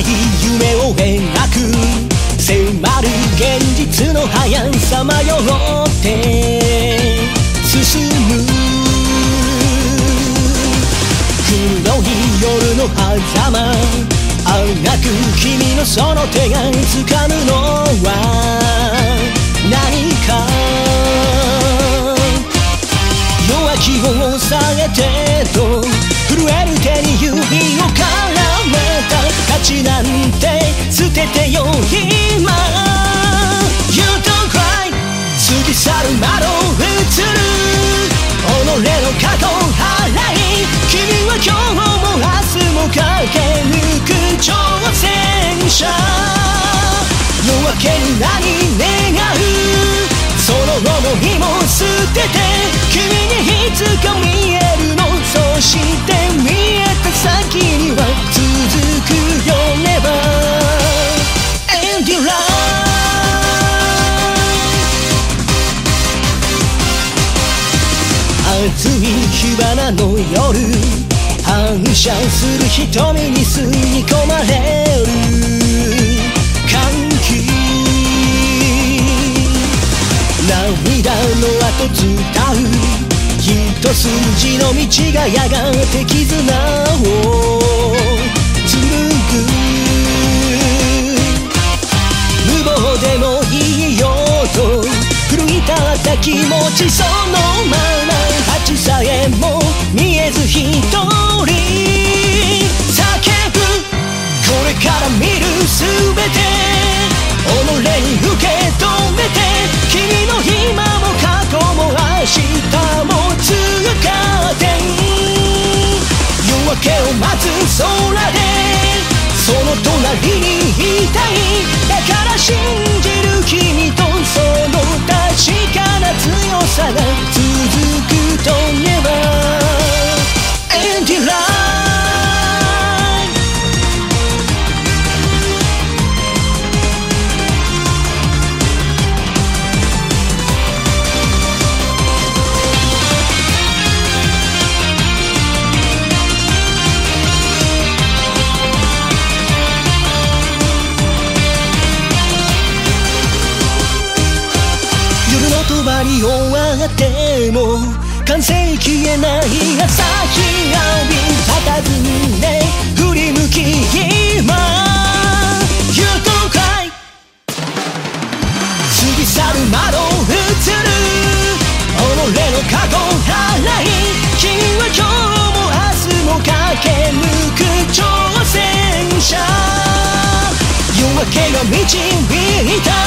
い夢を描く。迫る現実の速さまよって。進む。黒い夜の狭間。あがく君のその手が掴むのは。火花の夜反射する瞳に吸い込まれる。歓喜。涙の後伝う。一筋の道がやがて絆を。紡ぐ無謀でもいいよと奮い立った気持ちそのまま。さえも見えず一人叫ぶこれから見るすべて己に受け止めて君の今も過去も明日も通過点夜明けを待つ空でその隣にいたいだから信じ夜の帳を上がっても完成消えない朝日浴び佇んで振り向き今 You don't cry 過ぎ去る窓映る己の過去払い君は今日も明日も駆け抜く挑戦者夜明けが導いた